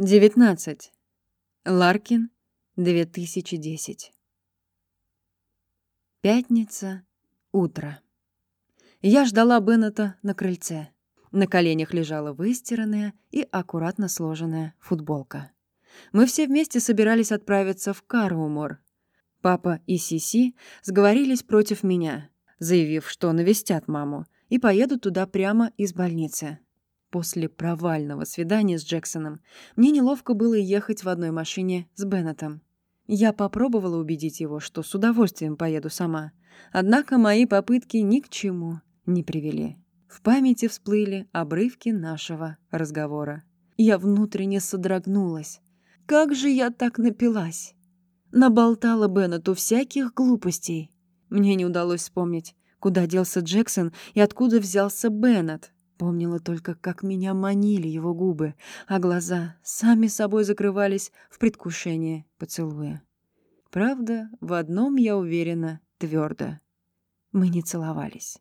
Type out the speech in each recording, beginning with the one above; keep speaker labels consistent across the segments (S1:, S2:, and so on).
S1: 19. Ларкин, 2010. Пятница. Утро. Я ждала Беннета на крыльце. На коленях лежала выстиранная и аккуратно сложенная футболка. Мы все вместе собирались отправиться в Карумор. Папа и Сиси сговорились против меня, заявив, что навестят маму, и поедут туда прямо из больницы. После провального свидания с Джексоном мне неловко было ехать в одной машине с Беннетом. Я попробовала убедить его, что с удовольствием поеду сама. Однако мои попытки ни к чему не привели. В памяти всплыли обрывки нашего разговора. Я внутренне содрогнулась. Как же я так напилась? Наболтала Беннету всяких глупостей. Мне не удалось вспомнить, куда делся Джексон и откуда взялся Беннет. Помнила только, как меня манили его губы, а глаза сами собой закрывались в предвкушении поцелуя. Правда, в одном я уверена твердо. Мы не целовались.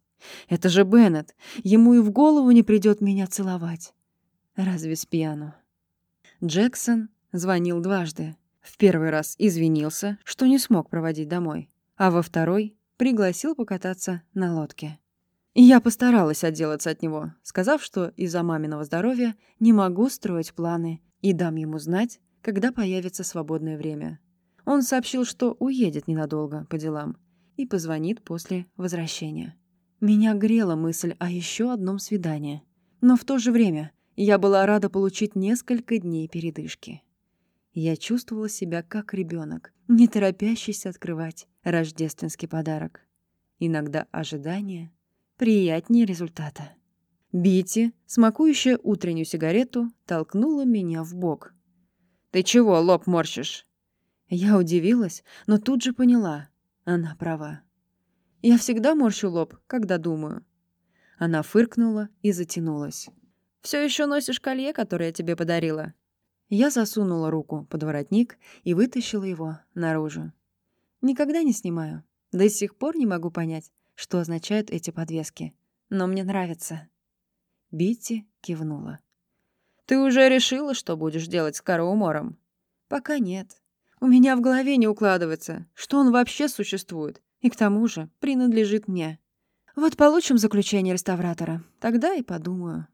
S1: Это же Беннет. Ему и в голову не придет меня целовать. Разве с пьяну? Джексон звонил дважды. В первый раз извинился, что не смог проводить домой, а во второй пригласил покататься на лодке. Я постаралась отделаться от него, сказав, что из-за маминого здоровья не могу строить планы и дам ему знать, когда появится свободное время. Он сообщил, что уедет ненадолго по делам и позвонит после возвращения. Меня грела мысль о еще одном свидании. Но в то же время я была рада получить несколько дней передышки. Я чувствовала себя как ребенок, не торопящийся открывать рождественский подарок. Иногда ожидание приятнее результата. Бити, смакующая утреннюю сигарету, толкнула меня в бок. «Ты чего лоб морщишь?» Я удивилась, но тут же поняла. Она права. Я всегда морщу лоб, когда думаю. Она фыркнула и затянулась. «Все еще носишь колье, которое я тебе подарила?» Я засунула руку под воротник и вытащила его наружу. Никогда не снимаю. До сих пор не могу понять, что означают эти подвески. Но мне нравится. Битти кивнула. «Ты уже решила, что будешь делать с Караумором?» «Пока нет. У меня в голове не укладывается, что он вообще существует, и к тому же принадлежит мне. Вот получим заключение реставратора, тогда и подумаю».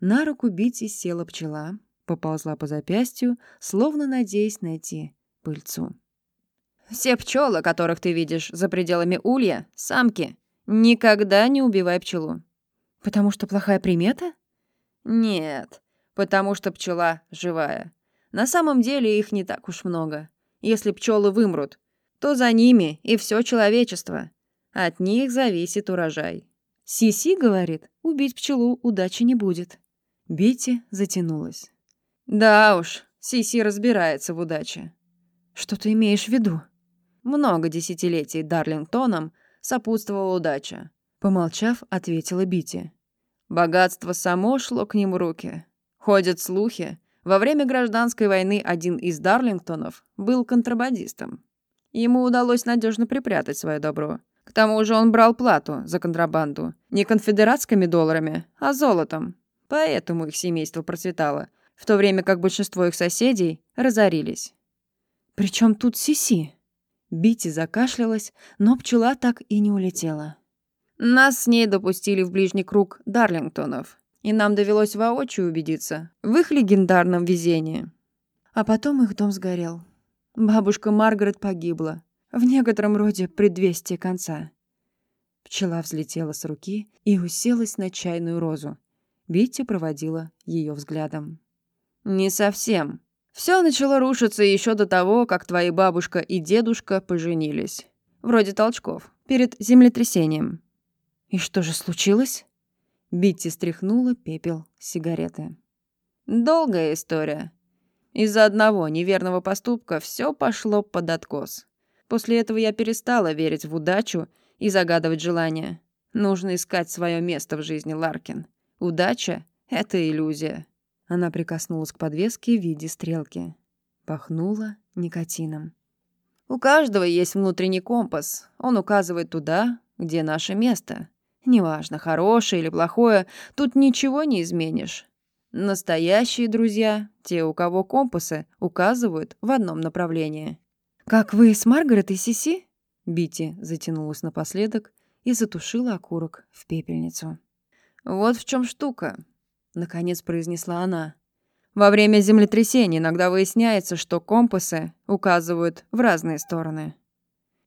S1: На руку Битти села пчела, поползла по запястью, словно надеясь найти пыльцу. Все пчелы, которых ты видишь за пределами улья, самки. Никогда не убивай пчелу. Потому что плохая примета? Нет, потому что пчела живая. На самом деле их не так уж много. Если пчелы вымрут, то за ними и все человечество. От них зависит урожай. Сиси говорит, убить пчелу удачи не будет. Бити затянулась. Да уж, Сиси разбирается в удаче. Что ты имеешь в виду? Много десятилетий Дарлингтонам сопутствовала удача. Помолчав, ответила Бити. Богатство само шло к ним руки. Ходят слухи. Во время гражданской войны один из Дарлингтонов был контрабандистом. Ему удалось надежно припрятать свое добро. К тому же он брал плату за контрабанду не конфедератскими долларами, а золотом. Поэтому их семейство процветало, в то время как большинство их соседей разорились. «Причем тут Сиси?» Бити закашлялась, но пчела так и не улетела. Нас с ней допустили в ближний круг Дарлингтонов, и нам довелось воочию убедиться в их легендарном везении. А потом их дом сгорел. Бабушка Маргарет погибла. В некотором роде предвестие конца. Пчела взлетела с руки и уселась на чайную розу. Битти проводила ее взглядом. «Не совсем», все начало рушиться еще до того, как твои бабушка и дедушка поженились. Вроде толчков. Перед землетрясением. И что же случилось? Битти стряхнула пепел сигареты. Долгая история. Из-за одного неверного поступка все пошло под откос. После этого я перестала верить в удачу и загадывать желания. Нужно искать свое место в жизни, Ларкин. Удача — это иллюзия. Она прикоснулась к подвеске в виде стрелки. Пахнула никотином. «У каждого есть внутренний компас. Он указывает туда, где наше место. Неважно, хорошее или плохое, тут ничего не изменишь. Настоящие друзья — те, у кого компасы указывают в одном направлении. «Как вы с Маргарет и Сиси?» Бити затянулась напоследок и затушила окурок в пепельницу. «Вот в чем штука», — наконец произнесла она. «Во время землетрясений иногда выясняется, что компасы указывают в разные стороны».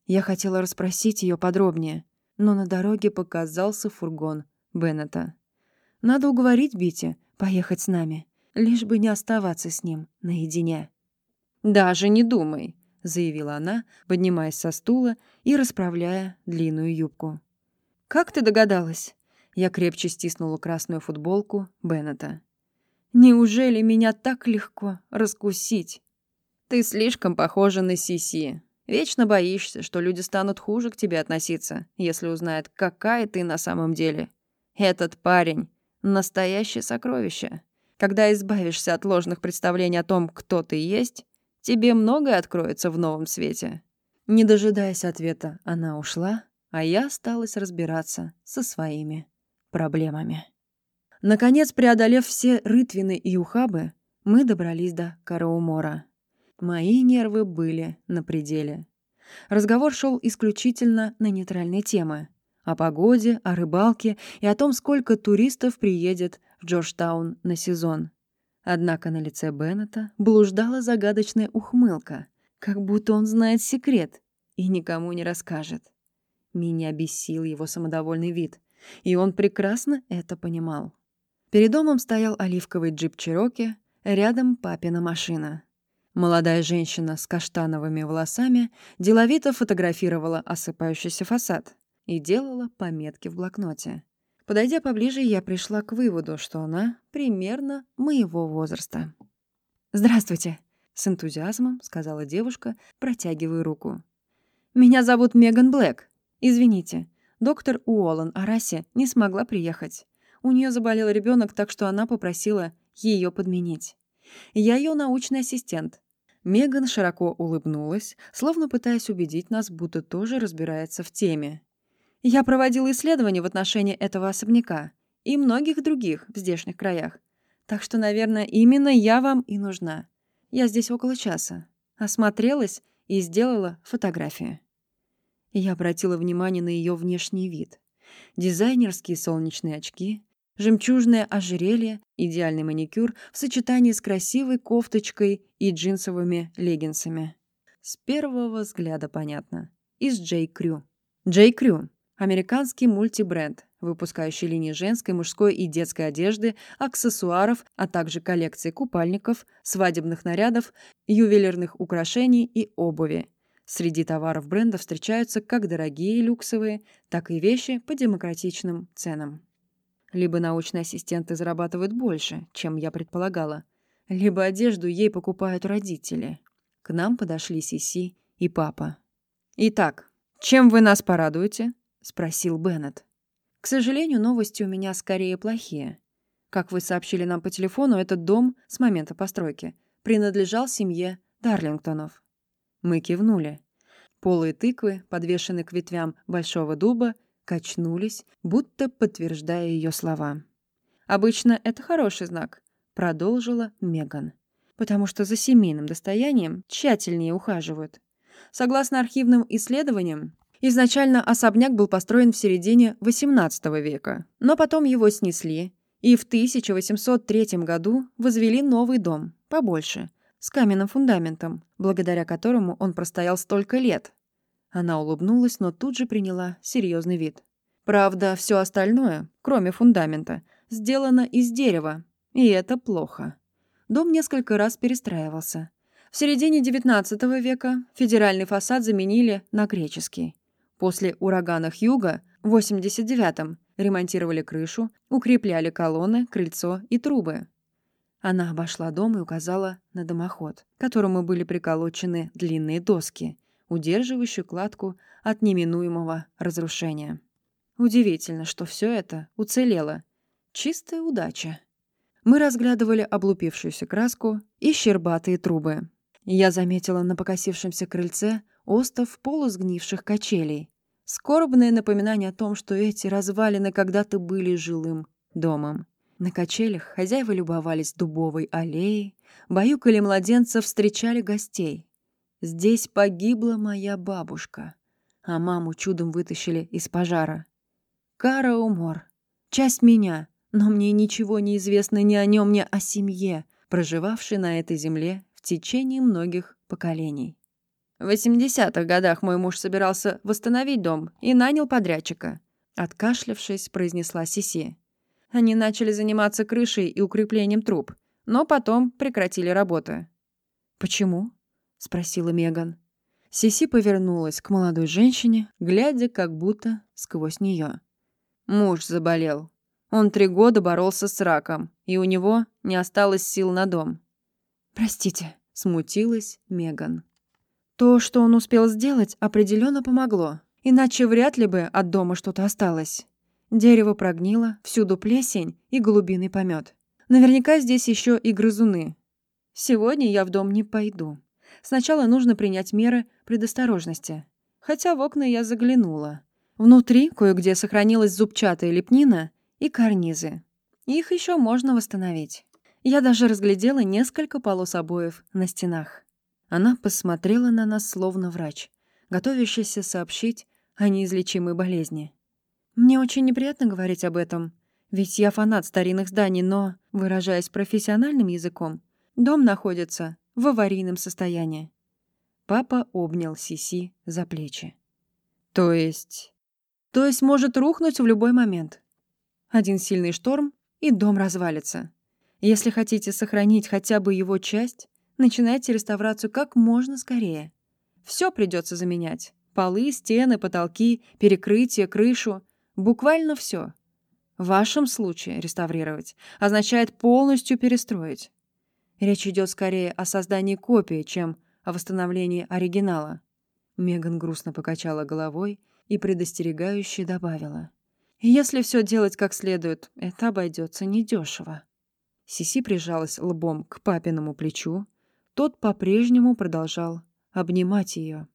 S1: Я хотела расспросить ее подробнее, но на дороге показался фургон Беннета. «Надо уговорить Бити поехать с нами, лишь бы не оставаться с ним наедине». «Даже не думай», — заявила она, поднимаясь со стула и расправляя длинную юбку. «Как ты догадалась?» Я крепче стиснула красную футболку Беннета. «Неужели меня так легко раскусить?» «Ты слишком похожа на Сиси. Вечно боишься, что люди станут хуже к тебе относиться, если узнают, какая ты на самом деле. Этот парень — настоящее сокровище. Когда избавишься от ложных представлений о том, кто ты есть, тебе многое откроется в новом свете». Не дожидаясь ответа, она ушла, а я осталась разбираться со своими проблемами. Наконец, преодолев все рытвины и ухабы, мы добрались до Караумора. Мои нервы были на пределе. Разговор шел исключительно на нейтральные темы. О погоде, о рыбалке и о том, сколько туристов приедет в Джорджтаун на сезон. Однако на лице Беннета блуждала загадочная ухмылка, как будто он знает секрет и никому не расскажет. Меня бесил его самодовольный вид, и он прекрасно это понимал. Перед домом стоял оливковый джип Чироки, рядом папина машина. Молодая женщина с каштановыми волосами деловито фотографировала осыпающийся фасад и делала пометки в блокноте. Подойдя поближе, я пришла к выводу, что она примерно моего возраста. «Здравствуйте», — с энтузиазмом сказала девушка, протягивая руку. «Меня зовут Меган Блэк. Извините, доктор Уоллен Араси не смогла приехать. У нее заболел ребенок, так что она попросила ее подменить. Я ее научный ассистент. Меган широко улыбнулась, словно пытаясь убедить нас, будто тоже разбирается в теме. Я проводила исследования в отношении этого особняка и многих других в здешних краях. Так что, наверное, именно я вам и нужна. Я здесь около часа. Осмотрелась и сделала фотографию. Я обратила внимание на ее внешний вид. Дизайнерские солнечные очки, жемчужное ожерелье, идеальный маникюр в сочетании с красивой кофточкой и джинсовыми леггинсами. С первого взгляда понятно. Из Джей Крю. Джей Крю – американский мультибренд, выпускающий линии женской, мужской и детской одежды, аксессуаров, а также коллекции купальников, свадебных нарядов, ювелирных украшений и обуви. Среди товаров бренда встречаются как дорогие люксовые, так и вещи по демократичным ценам. Либо научные ассистенты зарабатывают больше, чем я предполагала, либо одежду ей покупают родители. К нам подошли Сиси и папа. «Итак, чем вы нас порадуете?» — спросил Беннет. «К сожалению, новости у меня скорее плохие. Как вы сообщили нам по телефону, этот дом с момента постройки принадлежал семье Дарлингтонов». Мы кивнули. Полые тыквы, подвешенные к ветвям большого дуба, качнулись, будто подтверждая ее слова. «Обычно это хороший знак», — продолжила Меган, «потому что за семейным достоянием тщательнее ухаживают. Согласно архивным исследованиям, изначально особняк был построен в середине XVIII века, но потом его снесли, и в 1803 году возвели новый дом, побольше, с каменным фундаментом, благодаря которому он простоял столько лет, она улыбнулась, но тут же приняла серьезный вид. Правда, все остальное, кроме фундамента, сделано из дерева, и это плохо. Дом несколько раз перестраивался. В середине XIX века федеральный фасад заменили на греческий. После урагана Хьюга в 89-м ремонтировали крышу, укрепляли колонны, крыльцо и трубы. Она обошла дом и указала на дымоход, к которому были приколочены длинные доски — удерживающую кладку от неминуемого разрушения. Удивительно, что все это уцелело. Чистая удача. Мы разглядывали облупившуюся краску и щербатые трубы. Я заметила на покосившемся крыльце остов полусгнивших качелей. Скорбное напоминание о том, что эти развалины когда-то были жилым домом. На качелях хозяева любовались дубовой аллеей, баюкали младенцев, встречали гостей. Здесь погибла моя бабушка, а маму чудом вытащили из пожара. Кара Умор. Часть меня, но мне ничего не известно ни о нем, ни о семье, проживавшей на этой земле в течение многих поколений. В 80-х годах мой муж собирался восстановить дом и нанял подрядчика. Откашлявшись, произнесла Сиси. Они начали заниматься крышей и укреплением труб, но потом прекратили работу. «Почему?» — спросила Меган. Сиси повернулась к молодой женщине, глядя как будто сквозь нее. Муж заболел. Он три года боролся с раком, и у него не осталось сил на дом. «Простите», — смутилась Меган. То, что он успел сделать, определенно помогло, иначе вряд ли бы от дома что-то осталось. Дерево прогнило, всюду плесень и голубиный помет. Наверняка здесь еще и грызуны. Сегодня я в дом не пойду. Сначала нужно принять меры предосторожности. Хотя в окна я заглянула. Внутри кое-где сохранилась зубчатая лепнина и карнизы. Их еще можно восстановить. Я даже разглядела несколько полос обоев на стенах. Она посмотрела на нас словно врач, готовящийся сообщить о неизлечимой болезни. Мне очень неприятно говорить об этом, ведь я фанат старинных зданий, но, выражаясь профессиональным языком, дом находится в аварийном состоянии. Папа обнял Сиси за плечи. То есть... То есть может рухнуть в любой момент. Один сильный шторм, и дом развалится. Если хотите сохранить хотя бы его часть, начинайте реставрацию как можно скорее. Все придется заменять. Полы, стены, потолки, перекрытие, крышу. Буквально все. В вашем случае реставрировать означает полностью перестроить. Речь идет скорее о создании копии, чем о восстановлении оригинала. Меган грустно покачала головой и предостерегающе добавила. «Если все делать как следует, это обойдется недешево». Сиси прижалась лбом к папиному плечу. Тот по-прежнему продолжал обнимать ее.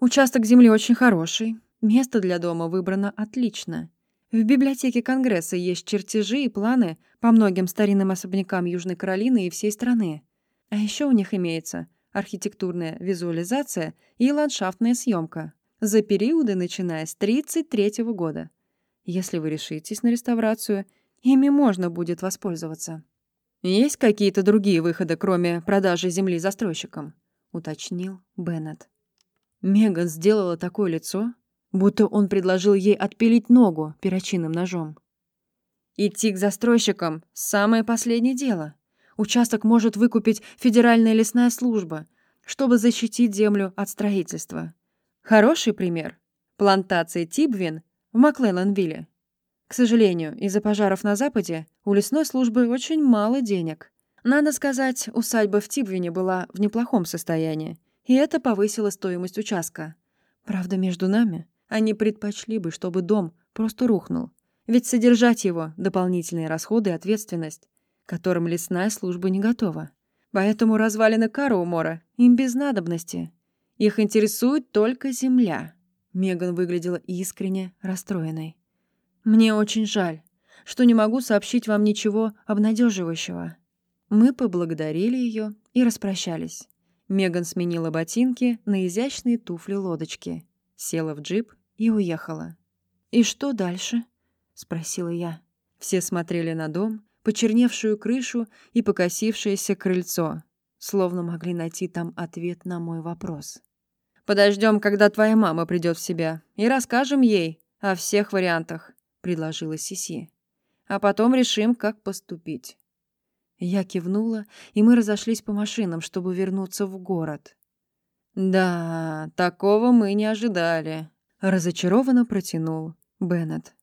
S1: «Участок земли очень хороший, Место для дома выбрано отлично. В библиотеке Конгресса есть чертежи и планы по многим старинным особнякам Южной Каролины и всей страны. А еще у них имеется архитектурная визуализация и ландшафтная съемка за периоды, начиная с 1933 года. Если вы решитесь на реставрацию, ими можно будет воспользоваться. «Есть какие-то другие выходы, кроме продажи земли застройщикам?» — уточнил Беннет. Меган сделала такое лицо, будто он предложил ей отпилить ногу перочинным ножом. Идти к застройщикам – самое последнее дело. Участок может выкупить Федеральная лесная служба, чтобы защитить землю от строительства. Хороший пример – плантация Тибвин в Маклелланвилле. К сожалению, из-за пожаров на Западе у лесной службы очень мало денег. Надо сказать, усадьба в Тибвине была в неплохом состоянии, и это повысило стоимость участка. Правда, между нами они предпочли бы, чтобы дом просто рухнул. Ведь содержать его — дополнительные расходы и ответственность, которым лесная служба не готова. Поэтому развалины Караумора им без надобности. Их интересует только земля. Меган выглядела искренне расстроенной. «Мне очень жаль, что не могу сообщить вам ничего обнадеживающего». Мы поблагодарили ее и распрощались. Меган сменила ботинки на изящные туфли-лодочки села в джип и уехала. «И что дальше?» — спросила я. Все смотрели на дом, почерневшую крышу и покосившееся крыльцо, словно могли найти там ответ на мой вопрос. «Подождем, когда твоя мама придет в себя, и расскажем ей о всех вариантах», — предложила Сиси. «А потом решим, как поступить». Я кивнула, и мы разошлись по машинам, чтобы вернуться в город. «Да, такого мы не ожидали», — разочарованно протянул Беннет.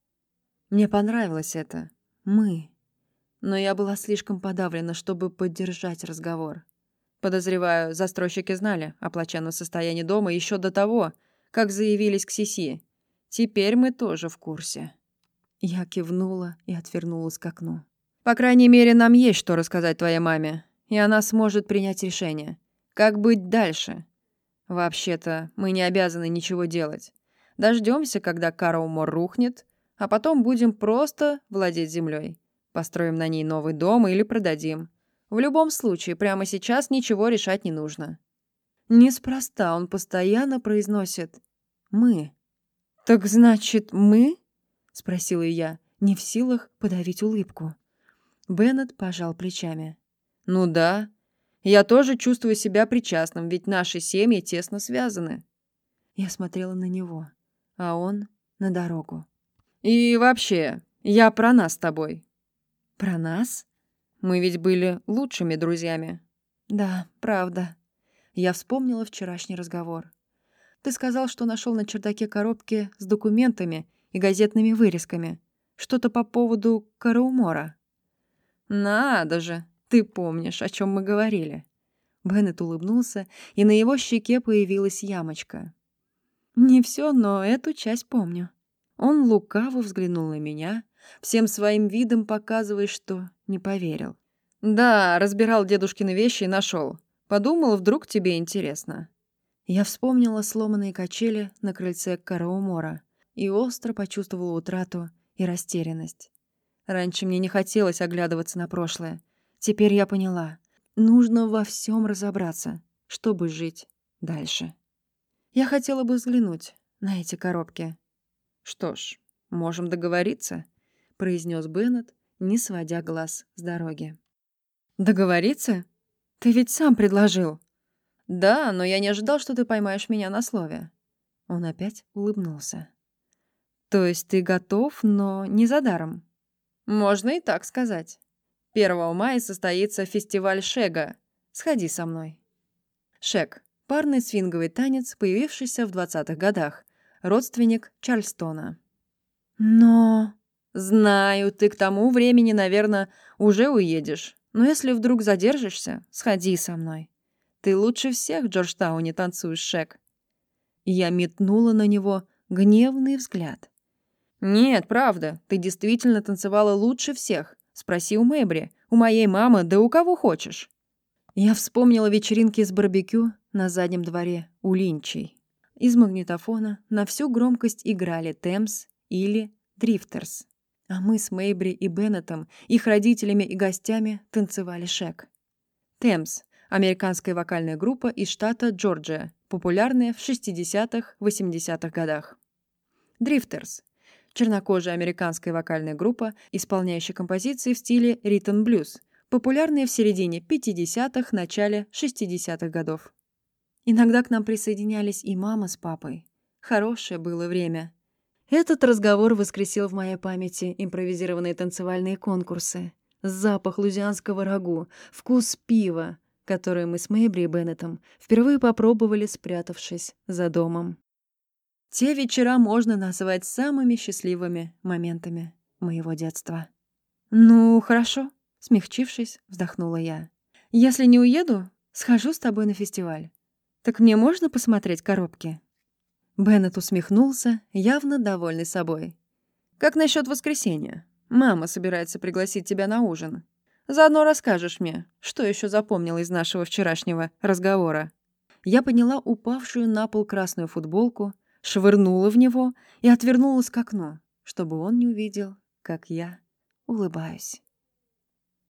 S1: Мне понравилось это. Мы. Но я была слишком подавлена, чтобы поддержать разговор. Подозреваю, застройщики знали о плачевном состоянии дома еще до того, как заявились к Сиси. Теперь мы тоже в курсе. Я кивнула и отвернулась к окну. По крайней мере, нам есть что рассказать твоей маме, и она сможет принять решение. Как быть дальше? Вообще-то, мы не обязаны ничего делать. Дождемся, когда Караумор рухнет, а потом будем просто владеть землей. Построим на ней новый дом или продадим. В любом случае, прямо сейчас ничего решать не нужно. Неспроста он постоянно произносит «мы». «Так значит, мы?» — спросила я, не в силах подавить улыбку. Беннет пожал плечами. «Ну да. Я тоже чувствую себя причастным, ведь наши семьи тесно связаны». Я смотрела на него, а он — на дорогу. «И вообще, я про нас с тобой». «Про нас?» Мы ведь были лучшими друзьями. Да, правда. Я вспомнила вчерашний разговор. Ты сказал, что нашел на чердаке коробки с документами и газетными вырезками. Что-то по поводу Караумора. Надо же, ты помнишь, о чем мы говорили. Беннет улыбнулся, и на его щеке появилась ямочка. Не все, но эту часть помню. Он лукаво взглянул на меня, всем своим видом показывая, что не поверил. «Да, разбирал дедушкины вещи и нашел. Подумал, вдруг тебе интересно». Я вспомнила сломанные качели на крыльце Караумора и остро почувствовала утрату и растерянность. Раньше мне не хотелось оглядываться на прошлое. Теперь я поняла. Нужно во всем разобраться, чтобы жить дальше. Я хотела бы взглянуть на эти коробки. «Что ж, можем договориться», — произнес Беннет, не сводя глаз с дороги. «Договориться? Ты ведь сам предложил». «Да, но я не ожидал, что ты поймаешь меня на слове». Он опять улыбнулся. «То есть ты готов, но не за даром?» «Можно и так сказать. 1 мая состоится фестиваль Шега. Сходи со мной». Шег — парный свинговый танец, появившийся в 20-х годах, родственник Чарльстона. «Но...» «Знаю, ты к тому времени, наверное, уже уедешь. Но если вдруг задержишься, сходи со мной. Ты лучше всех в Джорджтауне танцуешь, Шек». Я метнула на него гневный взгляд. «Нет, правда, ты действительно танцевала лучше всех. Спроси у Мэбри, у моей мамы, да у кого хочешь». Я вспомнила вечеринки с барбекю на заднем дворе у Линчей. Из магнитофона на всю громкость играли «Темс» или «Дрифтерс». А мы с Мейбри и Беннетом, их родителями и гостями танцевали шек. «Темс» — американская вокальная группа из штата Джорджия, популярная в 60-х, 80-х годах. «Дрифтерс» — чернокожая американская вокальная группа, исполняющая композиции в стиле ритм-блюз, популярные в середине 50-х, начале 60-х годов. Иногда к нам присоединялись и мама с папой. Хорошее было время. Этот разговор воскресил в моей памяти импровизированные танцевальные конкурсы. Запах лузианского рагу, вкус пива, который мы с Мэйбри и Беннетом впервые попробовали, спрятавшись за домом. Те вечера можно назвать самыми счастливыми моментами моего детства. «Ну, хорошо», — смягчившись, вздохнула я. «Если не уеду, схожу с тобой на фестиваль. Так мне можно посмотреть коробки?» Беннет усмехнулся, явно довольный собой. «Как насчет воскресенья? Мама собирается пригласить тебя на ужин. Заодно расскажешь мне, что еще запомнил из нашего вчерашнего разговора». Я подняла упавшую на пол красную футболку, швырнула в него и отвернулась к окну, чтобы он не увидел, как я улыбаюсь.